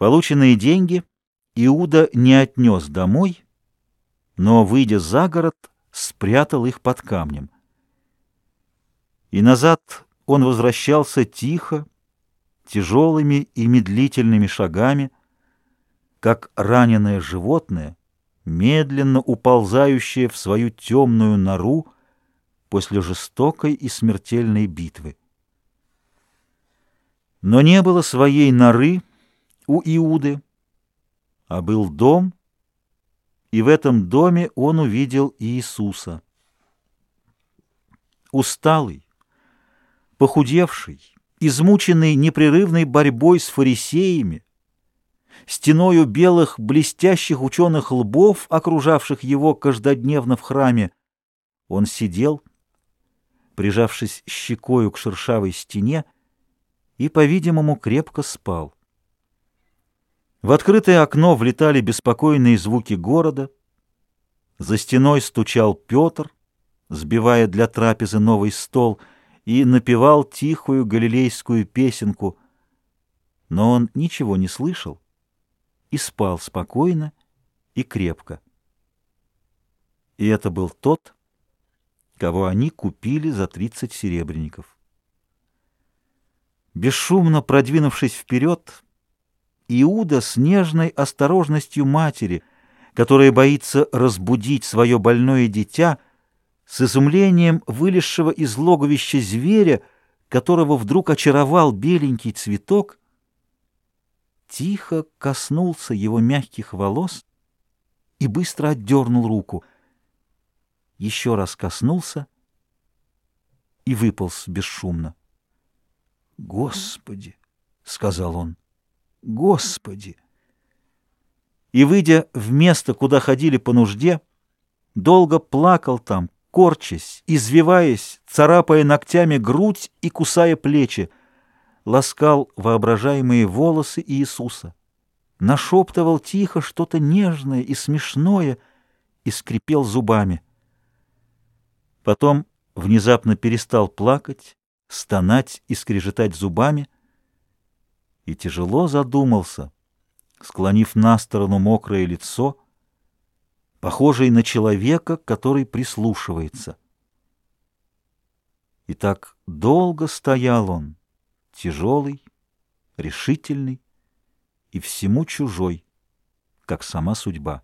Полученные деньги Иуда не отнес домой, но, выйдя за город, спрятал их под камнем. И назад он возвращался тихо, тяжелыми и медлительными шагами, как раненое животное, медленно уползающее в свою темную нору после жестокой и смертельной битвы. Но не было своей норы у Иуды, а был дом, и в этом доме он увидел Иисуса. Усталый, похудевший, измученный непрерывной борьбой с фарисеями, стеною белых блестящих ученых лбов, окружавших его каждодневно в храме, он сидел, прижавшись щекою к шершавой стене, и, по-видимому, крепко спал. В открытое окно влетали беспокойные звуки города, за стеной стучал Петр, сбивая для трапезы новый стол, и напевал тихую галилейскую песенку, но он ничего не слышал и спал спокойно и крепко. И это был тот, кого они купили за тридцать серебряников. Бесшумно продвинувшись вперед, Иуда с нежной осторожностью матери, которая боится разбудить свое больное дитя, с изумлением вылезшего из логовища зверя, которого вдруг очаровал беленький цветок, тихо коснулся его мягких волос и быстро отдернул руку. Еще раз коснулся и выполз бесшумно. «Господи!» — сказал он. «Господи!» И, выйдя в место, куда ходили по нужде, долго плакал там, корчась, извиваясь, царапая ногтями грудь и кусая плечи, ласкал воображаемые волосы Иисуса, нашептывал тихо что-то нежное и смешное и скрипел зубами. Потом внезапно перестал плакать, стонать и скрежетать зубами, и тяжело задумался, склонив на сторону мокрое лицо, похожий на человека, который прислушивается. И так долго стоял он, тяжелый, решительный и всему чужой, как сама судьба.